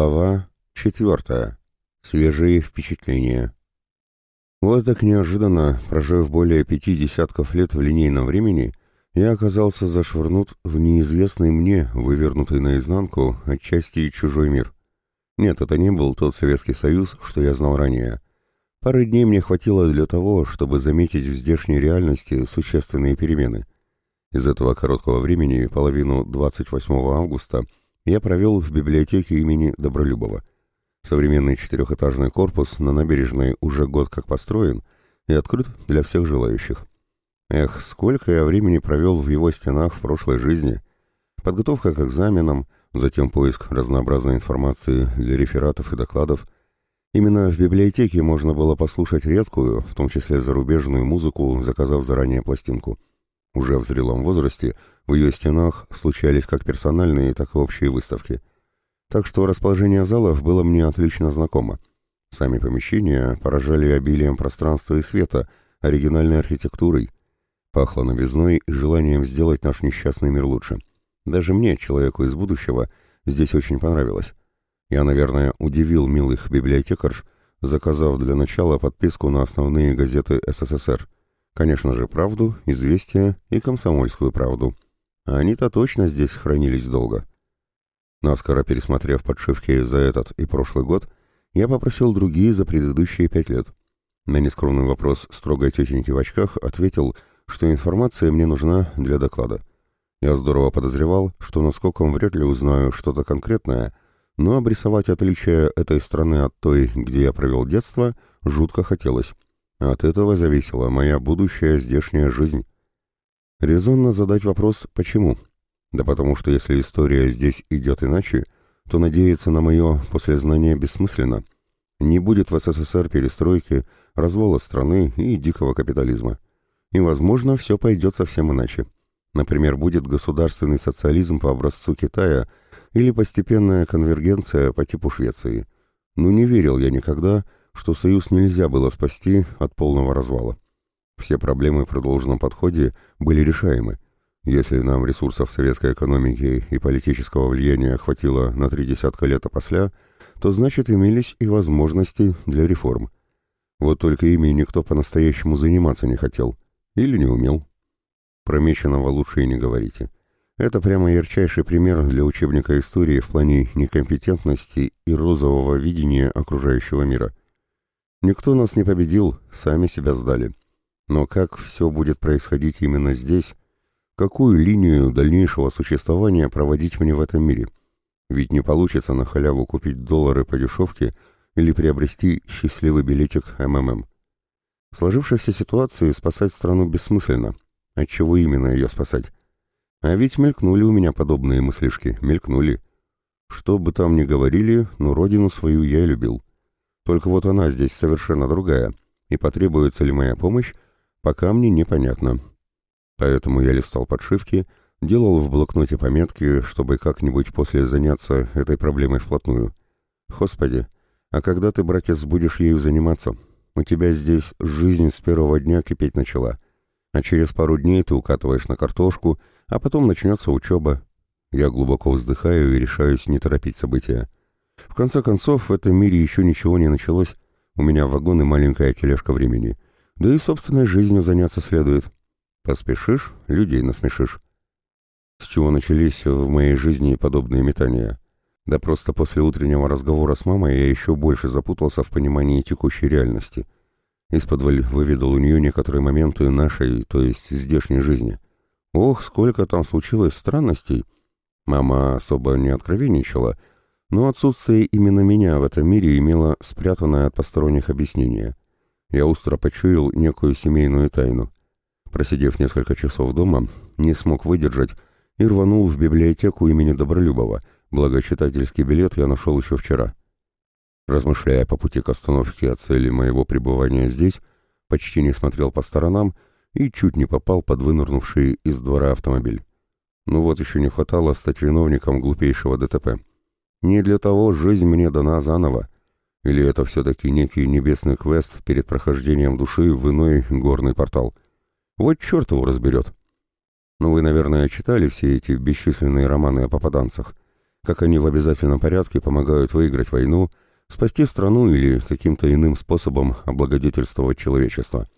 Глава четвертая. Свежие впечатления. Вот так неожиданно, прожив более пяти десятков лет в линейном времени, я оказался зашвырнут в неизвестный мне, вывернутый наизнанку, отчасти чужой мир. Нет, это не был тот Советский Союз, что я знал ранее. Пары дней мне хватило для того, чтобы заметить в здешней реальности существенные перемены. Из этого короткого времени, половину 28 августа, я провел в библиотеке имени Добролюбова. Современный четырехэтажный корпус на набережной уже год как построен и открыт для всех желающих. Эх, сколько я времени провел в его стенах в прошлой жизни. Подготовка к экзаменам, затем поиск разнообразной информации для рефератов и докладов. Именно в библиотеке можно было послушать редкую, в том числе зарубежную музыку, заказав заранее пластинку. Уже в зрелом возрасте в ее стенах случались как персональные, так и общие выставки. Так что расположение залов было мне отлично знакомо. Сами помещения поражали обилием пространства и света, оригинальной архитектурой. Пахло новизной и желанием сделать наш несчастный мир лучше. Даже мне, человеку из будущего, здесь очень понравилось. Я, наверное, удивил милых библиотекарш, заказав для начала подписку на основные газеты СССР – Конечно же, правду, известия и комсомольскую правду. А они-то точно здесь хранились долго. Наскоро пересмотрев подшивки за этот и прошлый год, я попросил другие за предыдущие пять лет. На нескромный вопрос строгой тетеньки в очках ответил, что информация мне нужна для доклада. Я здорово подозревал, что наскоком вряд ли узнаю что-то конкретное, но обрисовать отличия этой страны от той, где я провел детство, жутко хотелось. От этого зависела моя будущая здешняя жизнь. Резонно задать вопрос «почему?». Да потому что если история здесь идет иначе, то надеяться на мое послезнание бессмысленно. Не будет в СССР перестройки, развала страны и дикого капитализма. И, возможно, все пойдет совсем иначе. Например, будет государственный социализм по образцу Китая или постепенная конвергенция по типу Швеции. Но не верил я никогда, что Союз нельзя было спасти от полного развала. Все проблемы при должном подходе были решаемы. Если нам ресурсов советской экономики и политического влияния хватило на три десятка лет опосля, то значит имелись и возможности для реформ. Вот только ими никто по-настоящему заниматься не хотел или не умел. Про Меченого лучше и не говорите. Это прямо ярчайший пример для учебника истории в плане некомпетентности и розового видения окружающего мира – Никто нас не победил, сами себя сдали. Но как все будет происходить именно здесь? Какую линию дальнейшего существования проводить мне в этом мире? Ведь не получится на халяву купить доллары по дешевке или приобрести счастливый билетик МММ. В сложившейся ситуации спасать страну бессмысленно. Отчего именно ее спасать? А ведь мелькнули у меня подобные мыслишки, мелькнули. Что бы там ни говорили, но родину свою я любил. Только вот она здесь совершенно другая, и потребуется ли моя помощь, пока мне непонятно. Поэтому я листал подшивки, делал в блокноте пометки, чтобы как-нибудь после заняться этой проблемой вплотную. Господи, а когда ты, братец, будешь ею заниматься? У тебя здесь жизнь с первого дня кипеть начала. А через пару дней ты укатываешь на картошку, а потом начнется учеба. Я глубоко вздыхаю и решаюсь не торопить события. В конце концов, в этом мире еще ничего не началось. У меня вагон и маленькая тележка времени. Да и собственной жизнью заняться следует. Поспешишь, людей насмешишь. С чего начались в моей жизни подобные метания? Да просто после утреннего разговора с мамой я еще больше запутался в понимании текущей реальности. Из-под выведал у нее некоторые моменты нашей, то есть здешней жизни. Ох, сколько там случилось странностей. Мама особо не откровенничала, но отсутствие именно меня в этом мире имело спрятанное от посторонних объяснение. Я устро почуял некую семейную тайну. Просидев несколько часов дома, не смог выдержать и рванул в библиотеку имени Добролюбова, благо читательский билет я нашел еще вчера. Размышляя по пути к остановке о цели моего пребывания здесь, почти не смотрел по сторонам и чуть не попал под вынырнувший из двора автомобиль. Ну вот еще не хватало стать виновником глупейшего ДТП. Не для того жизнь мне дана заново. Или это все-таки некий небесный квест перед прохождением души в иной горный портал? Вот черт его разберет. Ну, вы, наверное, читали все эти бесчисленные романы о попаданцах. как они в обязательном порядке помогают выиграть войну, спасти страну или каким-то иным способом облагодетельствовать человечество.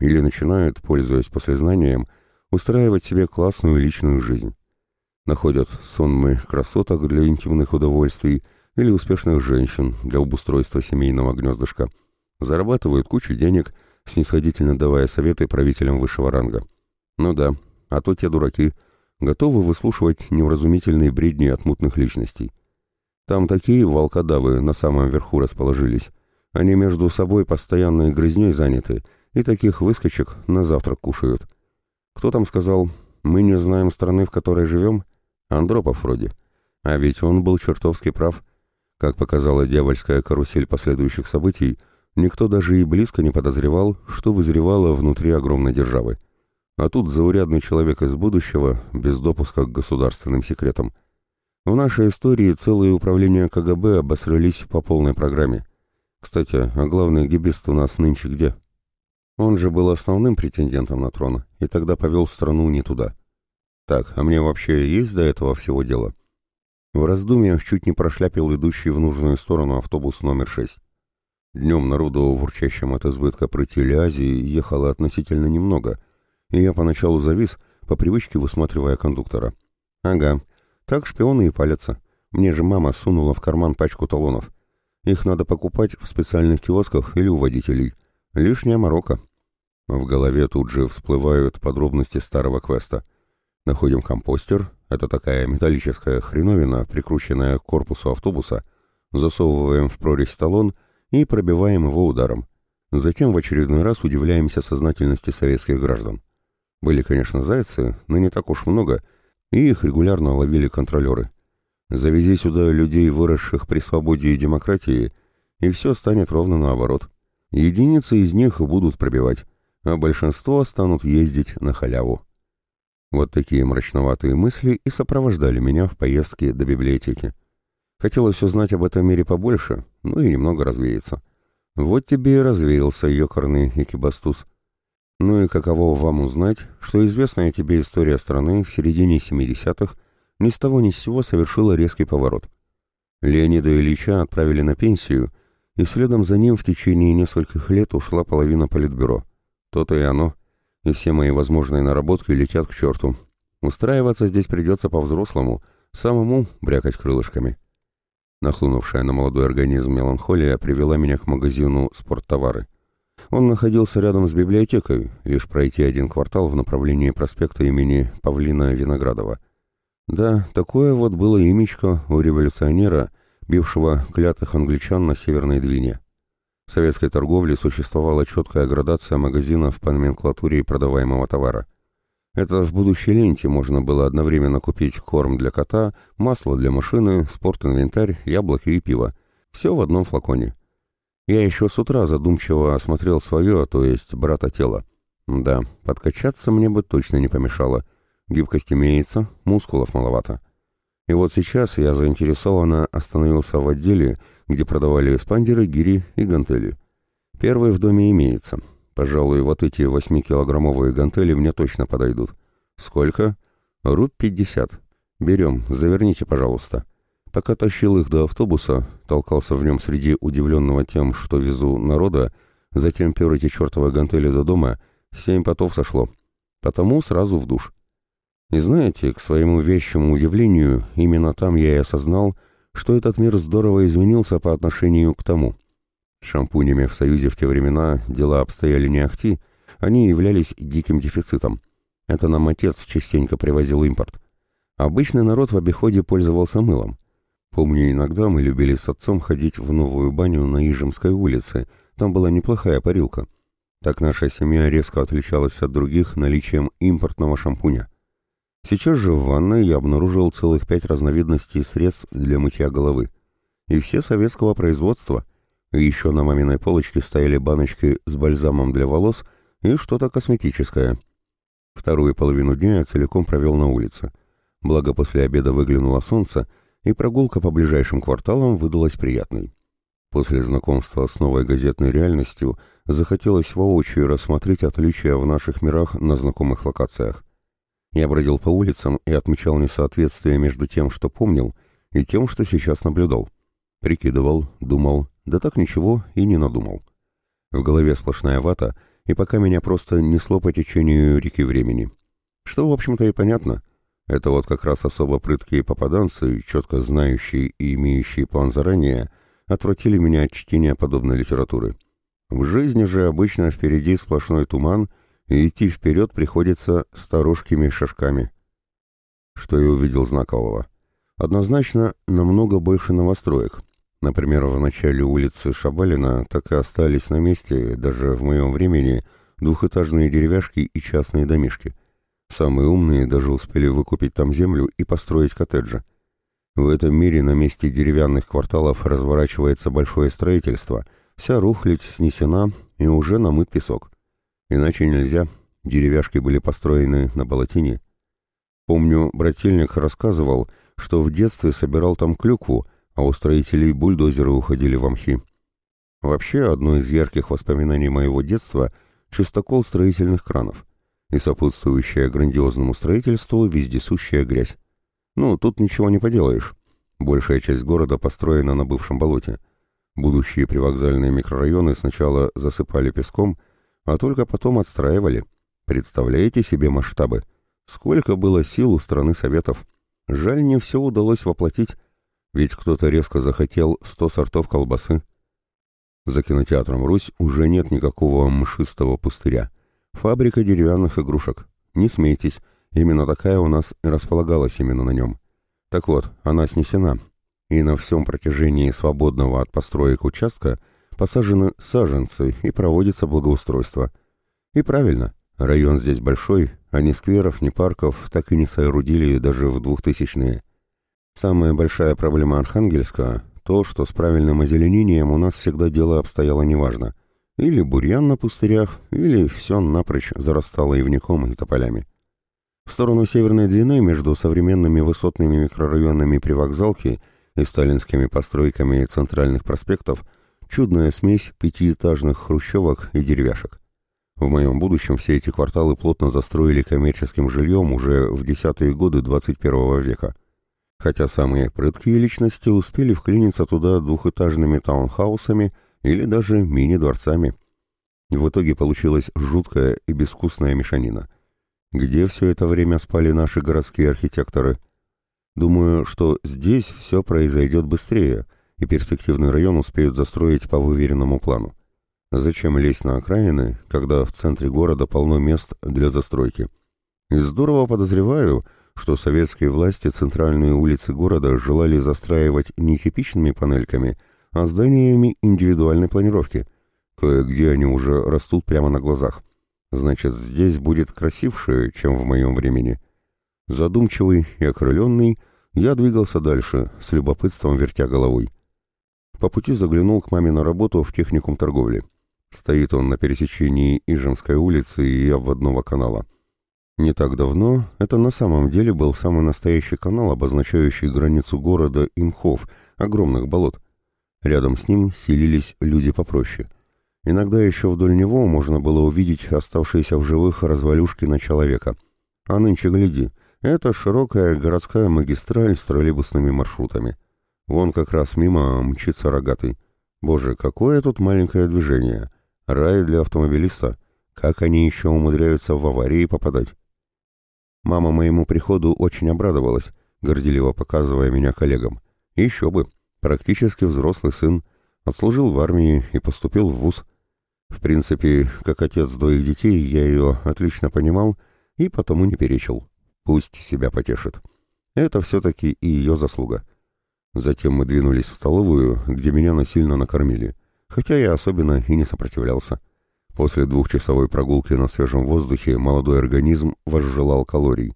Или начинают, пользуясь послезнанием, устраивать себе классную личную жизнь. Находят сонмы красоток для интимных удовольствий или успешных женщин для обустройства семейного гнездышка. Зарабатывают кучу денег, снисходительно давая советы правителям высшего ранга. Ну да, а то те дураки готовы выслушивать невразумительные бредни от мутных личностей. Там такие волкодавы на самом верху расположились. Они между собой постоянной грызней заняты, и таких выскочек на завтрак кушают. Кто там сказал, мы не знаем страны, в которой живем? Андропов вроде. А ведь он был чертовски прав. Как показала дьявольская карусель последующих событий, никто даже и близко не подозревал, что вызревало внутри огромной державы. А тут заурядный человек из будущего, без допуска к государственным секретам. В нашей истории целые управления КГБ обосрались по полной программе. Кстати, а главный гибист у нас нынче где? Он же был основным претендентом на трон, и тогда повел страну не туда. Так, а мне вообще есть до этого всего дело? В раздумьях чуть не прошляпил идущий в нужную сторону автобус номер 6. Днем народу, вурчащем от избытка прыти Азии, ехало относительно немного, и я поначалу завис, по привычке высматривая кондуктора. Ага, так шпионы и палятся. Мне же мама сунула в карман пачку талонов. Их надо покупать в специальных киосках или у водителей. Лишняя морока. В голове тут же всплывают подробности старого квеста. Находим компостер, это такая металлическая хреновина, прикрученная к корпусу автобуса, засовываем в прорезь талон и пробиваем его ударом. Затем в очередной раз удивляемся сознательности советских граждан. Были, конечно, зайцы, но не так уж много, и их регулярно ловили контролеры. Завези сюда людей, выросших при свободе и демократии, и все станет ровно наоборот. Единицы из них будут пробивать, а большинство станут ездить на халяву. Вот такие мрачноватые мысли и сопровождали меня в поездке до библиотеки. Хотелось узнать об этом мире побольше, ну и немного развеяться. Вот тебе и развеялся ёкарный экибастуз. Ну и каково вам узнать, что известная тебе история страны в середине 70-х ни с того ни с сего совершила резкий поворот. Леонида Ильича отправили на пенсию, и следом за ним в течение нескольких лет ушла половина политбюро. То-то и оно. И все мои возможные наработки летят к черту. Устраиваться здесь придется по-взрослому, самому брякать крылышками. Нахлынувшая на молодой организм меланхолия привела меня к магазину «Спорттовары». Он находился рядом с библиотекой, лишь пройти один квартал в направлении проспекта имени Павлина Виноградова. Да, такое вот было имечко у революционера, бившего клятых англичан на Северной Двине. В советской торговле существовала четкая градация магазинов по номенклатуре продаваемого товара. Это в будущей ленте можно было одновременно купить корм для кота, масло для машины, спортинвентарь, яблоки и пиво. Все в одном флаконе. Я еще с утра задумчиво осмотрел свое, то есть брата тело. Да, подкачаться мне бы точно не помешало. Гибкость имеется, мускулов маловато. И вот сейчас я заинтересованно остановился в отделе, где продавали эспандеры, гири и гантели. Первый в доме имеется. Пожалуй, вот эти восьмикилограммовые гантели мне точно подойдут. Сколько? Руб пятьдесят. Берем, заверните, пожалуйста. Пока тащил их до автобуса, толкался в нем среди удивленного тем, что везу народа, затем пер эти чертовы гантели до дома, семь потов сошло. Потому сразу в душ. И знаете, к своему вещему удивлению, именно там я и осознал, что этот мир здорово изменился по отношению к тому. С шампунями в Союзе в те времена дела обстояли не ахти, они являлись диким дефицитом. Это нам отец частенько привозил импорт. Обычный народ в обиходе пользовался мылом. Помню, иногда мы любили с отцом ходить в новую баню на Ижемской улице. Там была неплохая парилка. Так наша семья резко отличалась от других наличием импортного шампуня. Сейчас же в ванной я обнаружил целых пять разновидностей средств для мытья головы. И все советского производства. еще на маминой полочке стояли баночки с бальзамом для волос и что-то косметическое. Вторую половину дня я целиком провел на улице. Благо после обеда выглянуло солнце, и прогулка по ближайшим кварталам выдалась приятной. После знакомства с новой газетной реальностью захотелось воочию рассмотреть отличия в наших мирах на знакомых локациях. Я бродил по улицам и отмечал несоответствие между тем, что помнил, и тем, что сейчас наблюдал. Прикидывал, думал, да так ничего и не надумал. В голове сплошная вата, и пока меня просто несло по течению реки времени. Что, в общем-то, и понятно. Это вот как раз особо прыткие попаданцы, четко знающие и имеющие план заранее, отвратили меня от чтения подобной литературы. В жизни же обычно впереди сплошной туман, и идти вперед приходится старушкими шажками. Что я увидел знакового? Однозначно, намного больше новостроек. Например, в начале улицы Шабалина так и остались на месте, даже в моем времени, двухэтажные деревяшки и частные домишки. Самые умные даже успели выкупить там землю и построить коттеджи. В этом мире на месте деревянных кварталов разворачивается большое строительство – Вся рухлядь снесена и уже намыт песок. Иначе нельзя, деревяшки были построены на болотине. Помню, брательник рассказывал, что в детстве собирал там клюкву, а у строителей бульдозеры уходили в мхи. Вообще, одно из ярких воспоминаний моего детства — чистокол строительных кранов и сопутствующая грандиозному строительству вездесущая грязь. Ну, тут ничего не поделаешь. Большая часть города построена на бывшем болоте. Будущие привокзальные микрорайоны сначала засыпали песком, а только потом отстраивали. Представляете себе масштабы? Сколько было сил у страны Советов? Жаль, не все удалось воплотить, ведь кто-то резко захотел сто сортов колбасы. За кинотеатром «Русь» уже нет никакого мшистого пустыря. Фабрика деревянных игрушек. Не смейтесь, именно такая у нас и располагалась именно на нем. Так вот, она снесена, и на всем протяжении свободного от построек участка посажены саженцы и проводится благоустройство. И правильно, район здесь большой, а ни скверов, ни парков так и не соорудили даже в двухтысячные. Самая большая проблема Архангельска – то, что с правильным озеленением у нас всегда дело обстояло неважно. Или бурьян на пустырях, или все напрочь зарастало ивником и тополями. В сторону Северной Двины между современными высотными микрорайонами Привокзалки – и сталинскими постройками центральных проспектов чудная смесь пятиэтажных хрущевок и деревяшек. В моем будущем все эти кварталы плотно застроили коммерческим жильем уже в десятые годы 21 века. Хотя самые прыткие личности успели вклиниться туда двухэтажными таунхаусами или даже мини-дворцами. В итоге получилась жуткая и безвкусная мешанина. Где все это время спали наши городские архитекторы? Думаю, что здесь все произойдет быстрее, и перспективный район успеют застроить по выверенному плану. Зачем лезть на окраины, когда в центре города полно мест для застройки? И здорово подозреваю, что советские власти центральные улицы города желали застраивать не типичными панельками, а зданиями индивидуальной планировки. Кое-где они уже растут прямо на глазах. Значит, здесь будет красивше, чем в моем времени. Задумчивый и окрыленный, я двигался дальше, с любопытством вертя головой. По пути заглянул к маме на работу в техникум торговли. Стоит он на пересечении Ижемской улицы и обводного канала. Не так давно это на самом деле был самый настоящий канал, обозначающий границу города и мхов, огромных болот. Рядом с ним селились люди попроще. Иногда еще вдоль него можно было увидеть оставшиеся в живых развалюшки на человека. А нынче гляди — это широкая городская магистраль с троллейбусными маршрутами. Вон как раз мимо мчится рогатый. Боже, какое тут маленькое движение. Рай для автомобилиста. Как они еще умудряются в аварии попадать? Мама моему приходу очень обрадовалась, горделиво показывая меня коллегам. Еще бы, практически взрослый сын, отслужил в армии и поступил в вуз. В принципе, как отец двоих детей, я ее отлично понимал и потому не перечил. Пусть себя потешит. Это все-таки и ее заслуга. Затем мы двинулись в столовую, где меня насильно накормили, хотя я особенно и не сопротивлялся. После двухчасовой прогулки на свежем воздухе молодой организм возжелал калорий.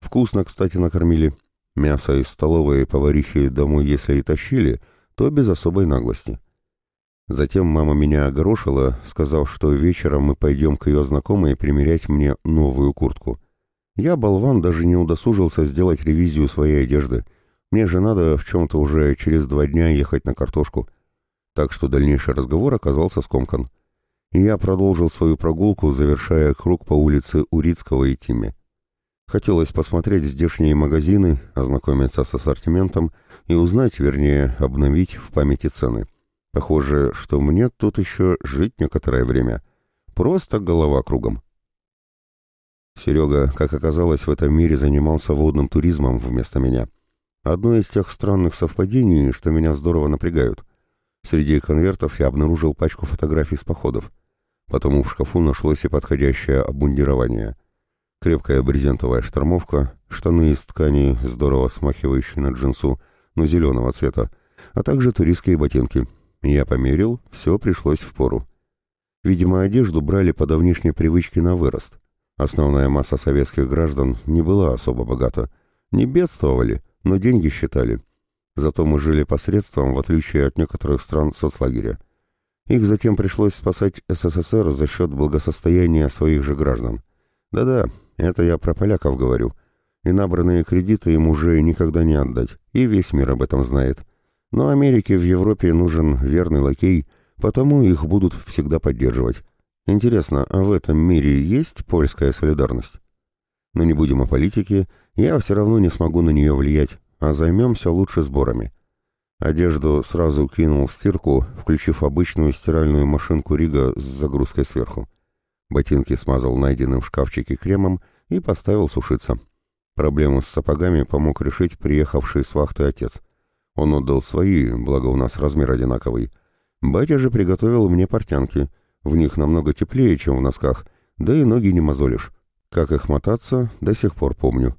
Вкусно, кстати, накормили. Мясо из столовой поварихи домой если и тащили, то без особой наглости. Затем мама меня огорошила, сказав, что вечером мы пойдем к ее знакомой примерять мне новую куртку. Я, болван, даже не удосужился сделать ревизию своей одежды. Мне же надо в чем-то уже через два дня ехать на картошку. Так что дальнейший разговор оказался скомкан. И я продолжил свою прогулку, завершая круг по улице Урицкого и Тиме. Хотелось посмотреть здешние магазины, ознакомиться с ассортиментом и узнать, вернее, обновить в памяти цены. Похоже, что мне тут еще жить некоторое время. Просто голова кругом. Серега, как оказалось, в этом мире занимался водным туризмом вместо меня. Одно из тех странных совпадений, что меня здорово напрягают. Среди конвертов я обнаружил пачку фотографий с походов. Потому в шкафу нашлось и подходящее обмундирование — Крепкая брезентовая штормовка, штаны из ткани, здорово смахивающие на джинсу, но зеленого цвета, а также туристские ботинки. Я померил, все пришлось в пору. Видимо, одежду брали по давнишней привычке на вырост. Основная масса советских граждан не была особо богата. Не бедствовали, но деньги считали. Зато мы жили посредством, в отличие от некоторых стран соцлагеря. Их затем пришлось спасать СССР за счет благосостояния своих же граждан. Да-да, это я про поляков говорю. И набранные кредиты им уже никогда не отдать, и весь мир об этом знает. Но Америке в Европе нужен верный лакей, потому их будут всегда поддерживать. Интересно, а в этом мире есть польская солидарность? Но не будем о политике, я все равно не смогу на нее влиять, а займемся лучше сборами. Одежду сразу кинул в стирку, включив обычную стиральную машинку Рига с загрузкой сверху. Ботинки смазал найденным в шкафчике кремом и поставил сушиться. Проблему с сапогами помог решить приехавший с вахты отец. Он отдал свои, благо у нас размер одинаковый. Батя же приготовил мне портянки. В них намного теплее, чем в носках, да и ноги не мозолишь. Как их мотаться, до сих пор помню.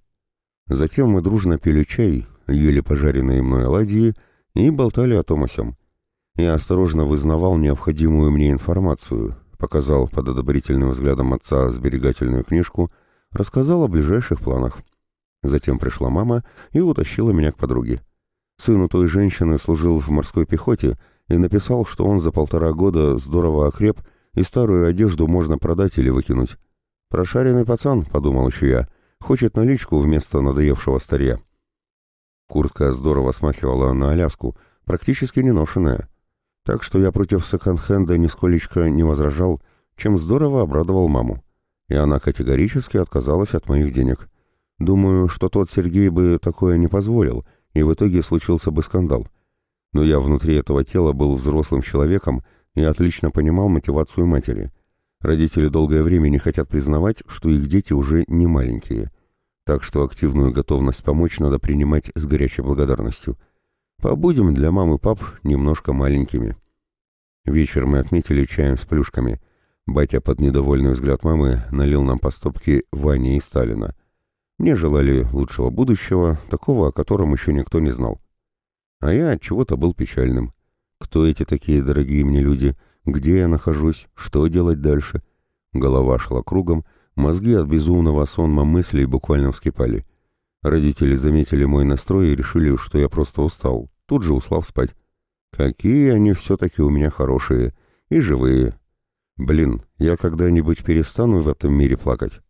Затем мы дружно пили чай, ели пожаренные мной оладьи и болтали о том о сём. Я осторожно вызнавал необходимую мне информацию, показал под одобрительным взглядом отца сберегательную книжку, рассказал о ближайших планах. Затем пришла мама и утащила меня к подруге. Сын у той женщины служил в морской пехоте и написал, что он за полтора года здорово окреп, и старую одежду можно продать или выкинуть. «Прошаренный пацан», — подумал еще я, — «хочет наличку вместо надоевшего старья». Куртка здорово смахивала на Аляску, практически неношенная так что я против секонд-хенда нисколечко не возражал, чем здорово обрадовал маму. И она категорически отказалась от моих денег. Думаю, что тот Сергей бы такое не позволил, и в итоге случился бы скандал. Но я внутри этого тела был взрослым человеком и отлично понимал мотивацию матери. Родители долгое время не хотят признавать, что их дети уже не маленькие. Так что активную готовность помочь надо принимать с горячей благодарностью – Побудем для мамы и пап немножко маленькими. Вечер мы отметили чаем с плюшками. Батя под недовольный взгляд мамы налил нам по стопке Вани и Сталина. Мне желали лучшего будущего, такого, о котором еще никто не знал. А я от чего-то был печальным. Кто эти такие дорогие мне люди? Где я нахожусь? Что делать дальше? Голова шла кругом, мозги от безумного сонма мыслей буквально вскипали. Родители заметили мой настрой и решили, что я просто устал, тут же услав спать. Какие они все-таки у меня хорошие и живые. Блин, я когда-нибудь перестану в этом мире плакать?